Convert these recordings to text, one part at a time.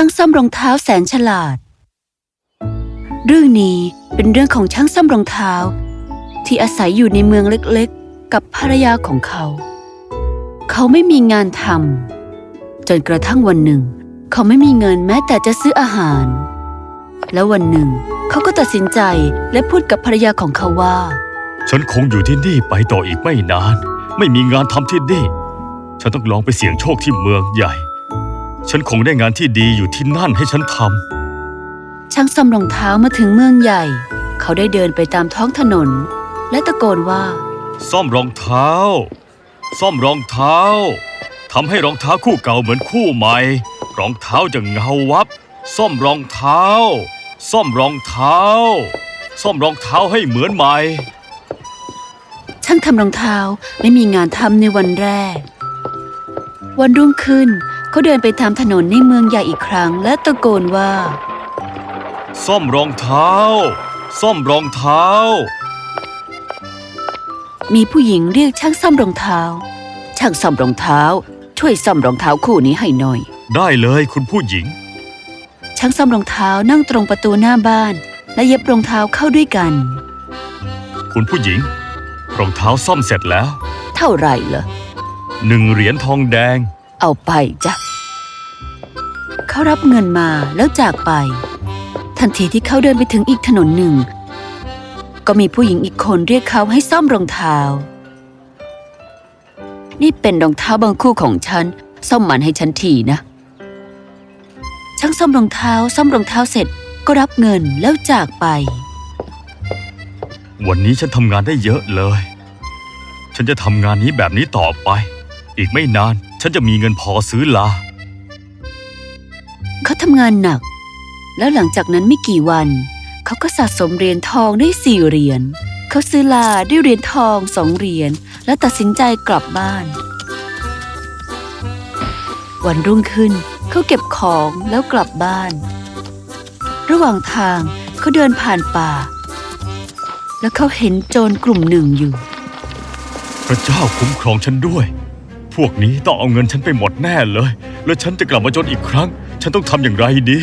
ช่างซ่อมรองเท้าแสนฉลาด เรื่องนี้เป็นเรื่องของช่างซ่อมรองเท้า ที่อาศัยอยู่ในเมืองเล็กๆ กับภรรยาของเขา เขาไม่มีงานทำจนกระทั่งวันหนึ่ง เขาไม่มีเงินแม้แต่จะซื้ออาหาร แล้ววันหนึ่ง เขาก็ตัดสินใจและพูดกับภรรยาของเขาว่า ฉันคงอยู่ที่นี่ไปต่ออีกไม่นาน ไม่มีงานทำที่นี่ ฉันต้องลองไปเสี่ยงโชคที่เมืองใหญ่ ฉันคงได้งานที่ดีอยู่ที่นั่นให้ฉันทช่างซ่อมรองเท้ามาถึงเมืองใหญ่ เขาได้เดินไปตามท้องถนน และตะโกนว่าำซ่อมรองเท้า ซ่อมรองเท้าทำให้รองเท้าคู่เก่าเหมือนคู่ใหม่ รองเท้าจะเงาวับ ซ่อมรองเท้า ซ่อมรองเท้า ซ่อมรองเท้าให้เหมือนใหม่ช่างทำรองเท้าไม่มีงานทำในวันแรก วันรุ่งขึ้น เขาเดินไปตามถนนในเมืองใหญ่อีกครั้ง และตะโกนว่า ซ่อมรองเท้า ซ่อมรองเท้า มีผู้หญิงเรียกช่างซ่อมรองเท้า ช่างซ่อมรองเท้า ช่วยซ่อมรองเท้าคู่นี้ให้หน่อย ได้เลยคุณผู้หญิง ช่างซ่อมรองเท้านั่งตรงประตูหน้าบ้าน และเย็บรองเท้าเข้าด้วยกัน คุณผู้หญิง รองเท้าซ่อมเสร็จแล้ว เท่าไหร่เหรอหนึ่งเหรียญทองแดง เอาไปจ้ะเขารับเงินมาแล้วจากไป ทันทีที่เขาเดินไปถึงอีกถนนหนึ่ง ก็มีผู้หญิงอีกคนเรียกเขาให้ซ่อมรองเท้า นี่เป็นรองเท้าบางคู่ของฉัน ซ่อมมันให้ฉันทีนะช่างซ่อมรองเท้าซ่อมรองเท้าเสร็จก็รับเงินแล้วจากไป วันนี้ฉันทำงานได้เยอะเลย ฉันจะทำงานนี้แบบนี้ต่อไป อีกไม่นาน ฉันจะมีเงินพอซื้อลา เขาทำงานหนัก แล้วหลังจากนั้นไม่กี่วัน เขาก็สะสมเหรียญทองได้สี่เหรียญเขาซื้อลาด้วยเหรียญทองสองเหรียญและตัดสินใจกลับบ้าน วันรุ่งขึ้นเขาเก็บของแล้วกลับบ้าน ระหว่างทางเขาเดินผ่านป่า แล้วเขาเห็นโจรกลุ่มหนึ่งอยู่ พระเจ้าคุ้มครองฉันด้วย พวกนี้ต้องเอาเงินฉันไปหมดแน่เลย แล้วฉันจะกลับมาจนอีกครั้ง ฉันต้องทำอย่างไรดี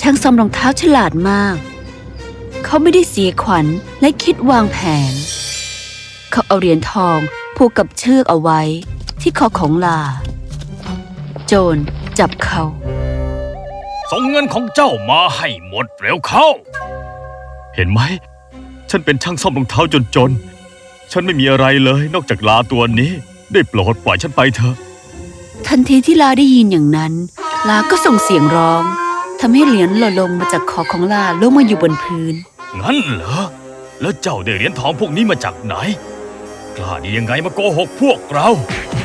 ช่างซ่อมรองเท้าฉลาดมาก เขาไม่ได้เสียขวัญและคิดวางแผน เขาเอาเหรียญทองผูกกับเชือกเอาไว้ ที่คอของลา โจรจับเขา ส่งเงินของเจ้ามาให้หมดเร็วเข้า เห็นไหม ฉันเป็นช่างซ่อมรองเท้าจนๆ ฉันไม่มีอะไรเลยนอกจากลาตัวนี้ ได้โปรดปล่อยฉันไปเถอะ ทันทีที่ลาได้ยินอย่างนั้น ลาก็ส่งเสียงร้องทำให้เหรียญหล่นลงมาจากคอของลาลงมาอยู่บนพื้น งั้นเหรอ แล้วเจ้าได้เหรียญทองพวกนี้มาจากไหน กล้าดียังไงมาโกหกพวกเรา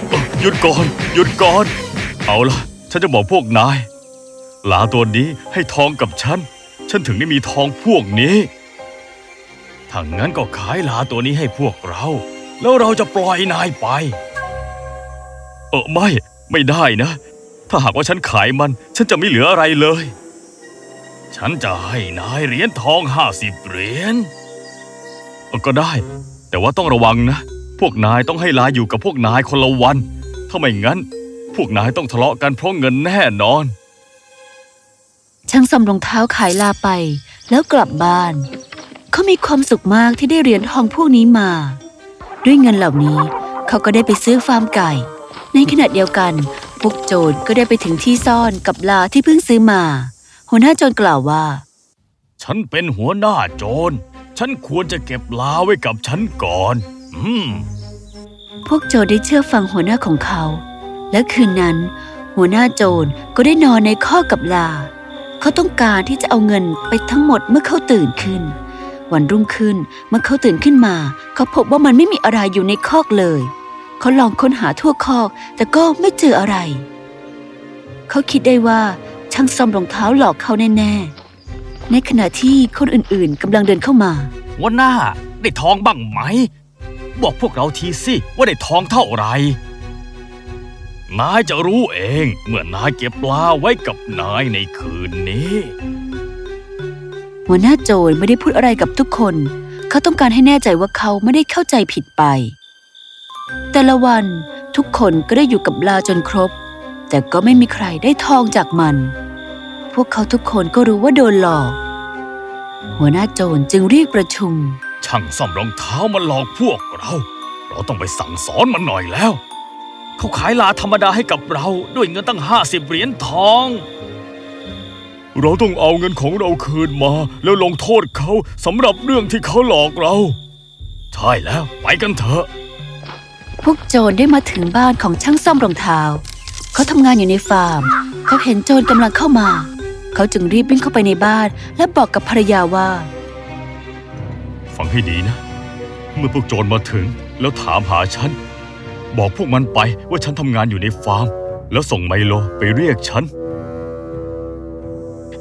เอ้อหยุดก่อน หยุดก่อน เอาล่ะ ฉันจะบอกพวกนาย หลาตัวนี้ให้ทองกับฉัน ฉันถึงได้มีทองพวกนี้ ถ้างั้นก็ขายหลาตัวนี้ให้พวกเรา แล้วเราจะปล่อยนายไป เออไม่ไม่ได้นะ ถ้าหากว่าฉันขายมัน ฉันจะไม่เหลืออะไรเลย ฉันจะให้นายเหรียญทองห้าสิบเหรียญก็ได้ แต่ว่าต้องระวังนะ พวกนายต้องให้ลาอยู่กับพวกนายคนละวัน ถ้าไม่งั้น พวกนายต้องทะเลาะกันเพราะเงินแน่นอน ช่างซ่อมรองเท้าขายลาไป แล้วกลับบ้าน เขามีความสุขมากที่ได้เหรียญทองพวกนี้มา ด้วยเงินเหล่านี้ เขาก็ได้ไปซื้อฟาร์มไก่ ในขณะเดียวกัน พวกโจรก็ได้ไปถึงที่ซ่อนกับลาที่เพิ่งซื้อมา หัวหน้าโจรกล่าวว่า ฉันเป็นหัวหน้าโจร ฉันควรจะเก็บลาไว้กับฉันก่อน อืม พวกโจรได้เชื่อฟังหัวหน้าของเขา และคืนนั้น หัวหน้าโจรก็ได้นอนในข้อกกับลา เขาต้องการที่จะเอาเงินไปทั้งหมดเมื่อเขาตื่นขึ้นวันรุ่งขึ้นเมื่อเขาตื่นขึ้นมา เขาพบว่ามันไม่มีอะไรอยู่ในคอกเลย เขาลองค้นหาทั่วคอก แต่ก็ไม่เจออะไร เขาคิดได้ว่าช่างซ่อมรองเท้าหลอกเขาแน่ๆ ในขณะที่คนอื่นๆกำลังเดินเข้ามาหัวหน้าได้ทองบ้างไหม บอกพวกเราทีสิว่าได้ทองเท่าไหร่ นายจะรู้เองเมื่อนายเก็บปลาไว้กับนายในคืนนี้ หัวหน้าโจรไม่ได้พูดอะไรกับทุกคน เขาต้องการให้แน่ใจว่าเขาไม่ได้เข้าใจผิดไป แต่ละวันทุกคนก็ได้อยู่กับลาจนครบ แต่ก็ไม่มีใครได้ทองจากมัน พวกเขาทุกคนก็รู้ว่าโดนหลอก หัวหน้าโจรจึงเรียกประชุม ช่างซ่อมรองเท้ามาหลอกพวกเรา เราต้องไปสั่งสอนมันหน่อยแล้ว เขาขายลาธรรมดาให้กับเราด้วยเงินตั้งห้าสิบเหรียญทอง เราต้องเอาเงินของเราคืนมา แล้วลงโทษเขาสำหรับเรื่องที่เขาหลอกเรา ใช่แล้วไปกันเถอะ พวกโจรได้มาถึงบ้านของช่างซ่อมรองเท้า เขาทำงานอยู่ในฟาร์ม เขาเห็นโจรกำลังเข้ามา เขาจึงรีบวิ่งเข้าไปในบ้าน และบอกกับภรรยาว่า ฟังให้ดีนะ เมื่อพวกโจรมาถึงแล้วถามหาฉัน บอกพวกมันไปว่าฉันทำงานอยู่ในฟาร์ม แล้วส่งไมโลไปเรียกฉัน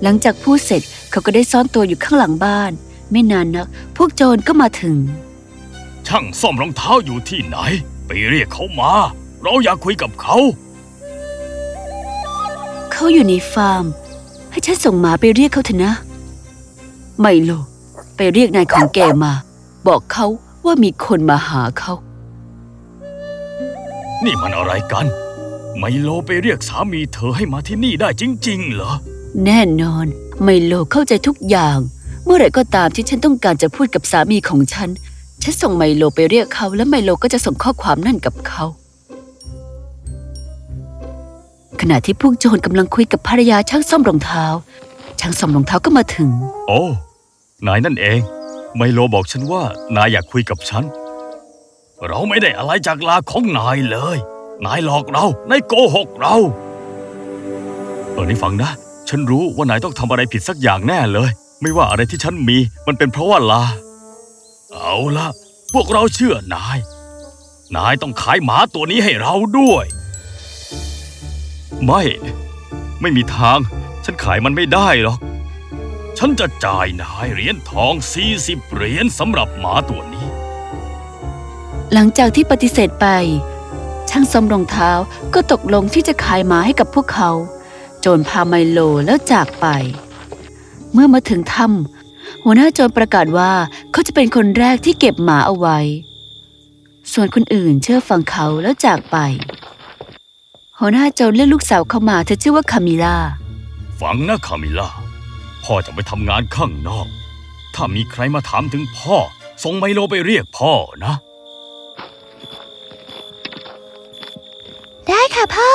หลังจากพูดเสร็จเขาก็ได้ซ่อนตัวอยู่ข้างหลังบ้าน ไม่นานนัก พวกโจรก็มาถึง ช่างซ่อมรองเท้าอยู่ที่ไหนไป เรียกเขามา เราอยากคุยกับเขา เขาอยู่ในฟาร์ม ให้ฉันส่งหมาไปเรียกเขาเถอะนะ ไมโล ไปเรียกนายของแกมา บอกเขาว่ามีคนมาหาเขา นี่มันอะไรกัน ไมโลไปเรียกสามีเธอให้มาที่นี่ได้จริง ๆ เหรอ แน่นอน ไมโลเข้าใจทุกอย่าง เมื่อไหร่ก็ตามที่ฉันต้องการจะพูดกับสามีของฉัน ฉันส่งไมโลไปเรียกเขา และไมโลก็จะส่งข้อความนั่นกับเขา ขณะที่พวกโจรกำลังคุยกับภรรยาช่างซ่อมรองเท้า ช่างซ่อมรองเท้าก็มาถึง โอ้ นายนั่นเอง ไมโลบอกฉันว่านายอยากคุยกับฉัน เราไม่ได้อะไรจากลาของนายเลย นายหลอกเรา นายโกหกเราเออนี่ฟังนะ ฉันรู้ว่านายต้องทำอะไรผิดสักอย่างแน่เลย ไม่ว่าอะไรที่ฉันมี มันเป็นเพราะว่าลา เอาละพวกเราเชื่อนาย นายต้องขายหมาตัวนี้ให้เราด้วย ไม่ ไม่มีทาง ฉันขายมันไม่ได้หรอก ฉันจะจ่ายนายเหรียญทอง40เหรียญสำหรับหมาตัวนี้ หลังจากที่ปฏิเสธไป ช่างซ่อมรองเท้าก็ตกลงที่จะขายหมาให้กับพวกเขา โจรพาไมโลแล้วจากไป เมื่อมาถึงถ้ำ หัวหน้าโจรประกาศว่าเขาจะเป็นคนแรกที่เก็บหมาเอาไว้ ส่วนคนอื่นเชื่อฟังเขาแล้วจากไป หัวหน้าโจรเรียกลูกสาวเข้ามาเธอชื่อว่าคามิลาฟังนะคามิล่าพ่อจะไปทำงานข้างนอก ถ้ามีใครมาถามถึงพ่อส่งไมโลไปเรียกพ่อนะ ได้ค่ะพ่อ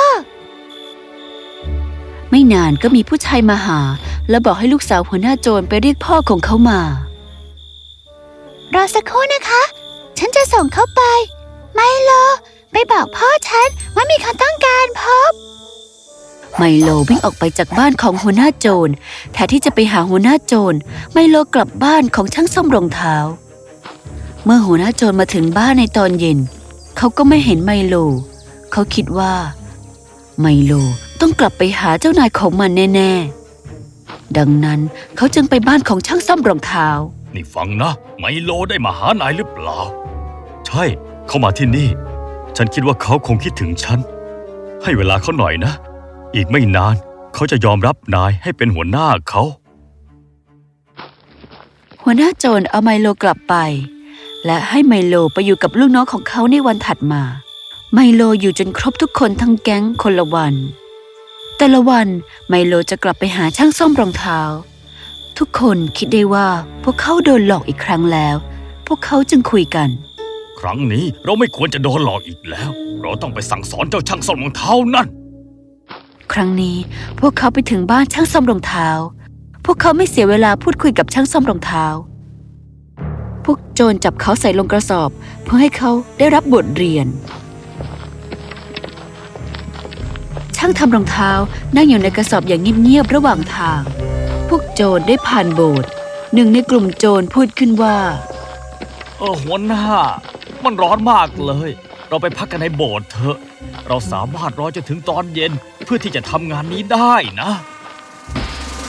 ไม่นานก็มีผู้ชายมาหา แล้วบอกให้ลูกสาวหัวหน้าโจรไปเรียกพ่อของเขามา รอสักครู่นะคะ ฉันจะส่งเขาไป ไมโล ไปบอกพ่อฉันว่ามีคนต้องการพบ ไมโลวิ่งออกไปจากบ้านของหัวหน้าโจรแทนที่จะไปหาหัวหน้าโจรไมโลกลับบ้านของช่างซ่อมรองเท้า เมื่อหัวหน้าโจรมาถึงบ้านในตอนเย็น เขาก็ไม่เห็นไมโล เขาคิดว่า ไมโลต้องกลับไปหาเจ้านายของมันแน่ ๆ ดังนั้นเขาจึงไปบ้านของช่างซ่อมรองเท้า นี่ฟังนะ ไมโลได้มาหานายหรือเปล่า ใช่ เขามาที่นี่ ฉันคิดว่าเขาคงคิดถึงฉัน ให้เวลาเขาหน่อยนะ อีกไม่นานเขาจะยอมรับนายให้เป็นหัวหน้าเขา หัวหน้าโจรเอาไมโลกลับไป และให้ไมโลไปอยู่กับลูกน้องของเขาในวันถัดมา ไมโลอยู่จนครบทุกคนทั้งแก๊งคนละวัน แต่ละวันไมโลจะกลับไปหาช่างซ่อมรองเท้า ทุกคนคิดได้ว่าพวกเขาโดนหลอกอีกครั้งแล้ว พวกเขาจึงคุยกัน ครั้งนี้เราไม่ควรจะโดนหลอกอีกแล้ว เราต้องไปสั่งสอนเจ้าช่างซ่อมรองเท้านั่น ครั้งนี้พวกเขาไปถึงบ้านช่างซ่อมรองเท้า พวกเขาไม่เสียเวลาพูดคุยกับช่างซ่อมรองเท้า พวกโจรจับเขาใส่ลงกระสอบ เพื่อให้เขาได้รับบทเรียนางทำรองเท้านั่งอยู่ในกระสอบอย่างเงียบๆระหว่างทาง พวกโจรได้ผ่านโบสถ์หนึ่งในกลุ่มโจรพูดขึ้นว่า เออหัวหน้า มันร้อนมากเลย เราไปพักกันในโบสถ์เถอะ เราสามารถรอจนถึงตอนเย็นเพื่อที่จะทำงานนี้ได้นะ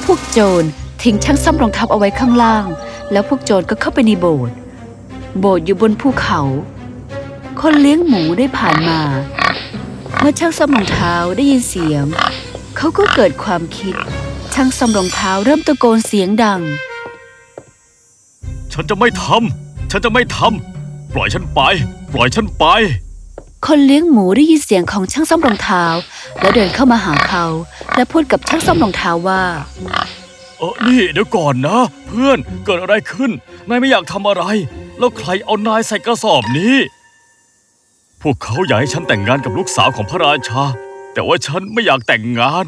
พวกโจรทิ้งช่างซ่อมรองเท้าเอาไว้ข้างล่าง แล้วพวกโจรก็เข้าไปในโบสถ์โบสถ์อยู่บนภูเขา คนเลี้ยงหมูได้ผ่านมา เมื่อช่างซ่อมรองเท้าได้ยินเสียง เขาก็เกิดความคิด ช่างซ่อมรองเท้าเริ่มตะโกนเสียงดัง ฉันจะไม่ทำฉันจะไม่ทำปล่อยฉันไป ปล่อยฉันไป คนเลี้ยงหมูได้ยินเสียงของช่างซ่อมรองเท้า แล้วเดินเข้ามาหาเขา และพูดกับช่างซ่อมรองเท้าว่าเออนี่เดี๋ยวก่อนนะ เพื่อนเกิดอะไรขึ้น นายไม่อยากทำอะไร แล้วใครเอานายใส่กระสอบนี้ พวกเขาอยากให้ฉันแต่งงานกับลูกสาวของพระราชา แต่ว่าฉันไม่อยากแต่งงาน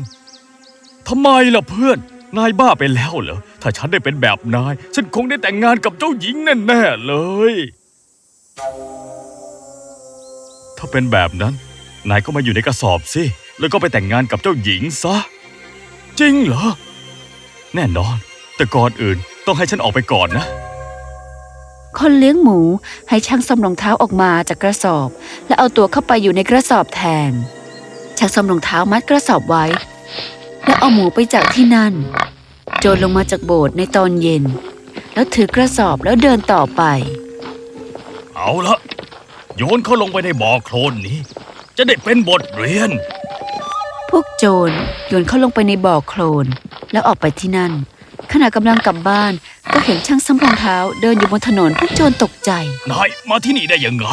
ทำไมล่ะเพื่อน นายบ้าไปแล้วเหรอ ถ้าฉันได้เป็นแบบนาย ฉันคงได้แต่งงานกับเจ้าหญิงแน่ๆเลย ถ้าเป็นแบบนั้น นายก็มาอยู่ในกระสอบสิ แล้วก็ไปแต่งงานกับเจ้าหญิงซะ จริงเหรอ แน่นอน แต่ก่อนอื่นต้องให้ฉันออกไปก่อนนะ คนเลี้ยงหมูให้ช่างซ่อมรองเท้าออกมาจากกระสอบ และเอาตัวเข้าไปอยู่ในกระสอบแทน ช่างซ่อมรองเท้ามัดกระสอบไว้ และเอาหมูไปจากที่นั่น โจรลงมาจากโบสถ์ในตอนเย็น แล้วถือกระสอบแล้วเดินต่อไป เอาละโยนเขาลงไปในบ่อโคลนนี้ จะได้เป็นบทเรียน พวกโจรโยนเขาลงไปในบ่อโคลนแล้วออกไปที่นั่นขณะกำลังกลับบ้าน ก็เห็นช่างซ่อมรองเท้าเดินอยู่บนถนนพวกโจรตกใจ นายมาที่นี่ได้ยังไง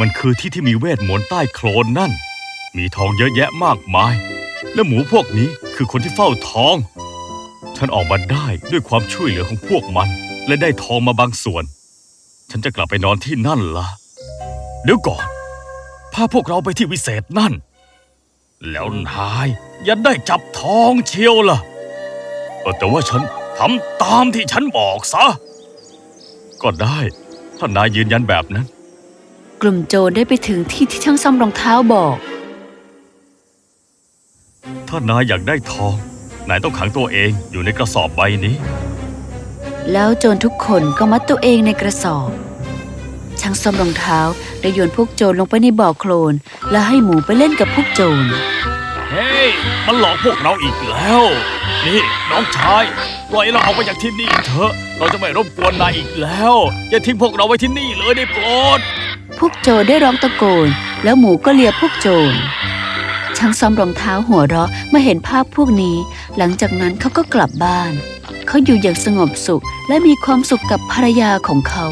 มันคือที่ที่มีเวทมนต์ใต้โคลนนั่น มีทองเยอะแยะมากมาย และหมูพวกนี้คือคนที่เฝ้าทอง ฉันออกมาได้ด้วยความช่วยเหลือของพวกมัน และได้ทองมาบางส่วน ฉันจะกลับไปนอนที่นั่นละเดี๋ยวก่อน พาพวกเราไปที่วิเศษนั่น แล้วนายย่าได้จับทองเชียวล่ะแต่ว่าฉัน ทำตามที่ฉันบอกซะ ก็ได้ถ้านายยืนยันแบบนั้น กลุ่มโจรได้ไปถึงที่ที่ช่างซ่อมรองเท้าบอก ถ้านายอยากได้ทอง นายต้องขังตัวเองอยู่ในกระสอบใบนี้ แล้วโจรทุกคนก็มัดตัวเองในกระสอบ ช่างซ่อมรองเท้าได้โยนพวกโจรลงไปในบ่อโคลน และให้หมูไปเล่นกับพวกโจร เฮ้ย มันหลอกพวกเราอีกแล้ว นี่น้องชายปล่อยเราออกไปจากที่นี่เถอะ เราจะไม่รบกวนนายอีกแล้ว อย่าทิ้งพวกเราไว้ที่นี่เลยได้โปรด พวกโจรได้ร้องตะโกน แล้วหมูก็เลียพวกโจรช่างซ่อมรองเท้าหัวเราะเมื่อเห็นภาพพวกนี้ หลังจากนั้นเขาก็กลับบ้าน เขาอยู่อย่างสงบสุขและมีความสุขกับภรรยาของเขา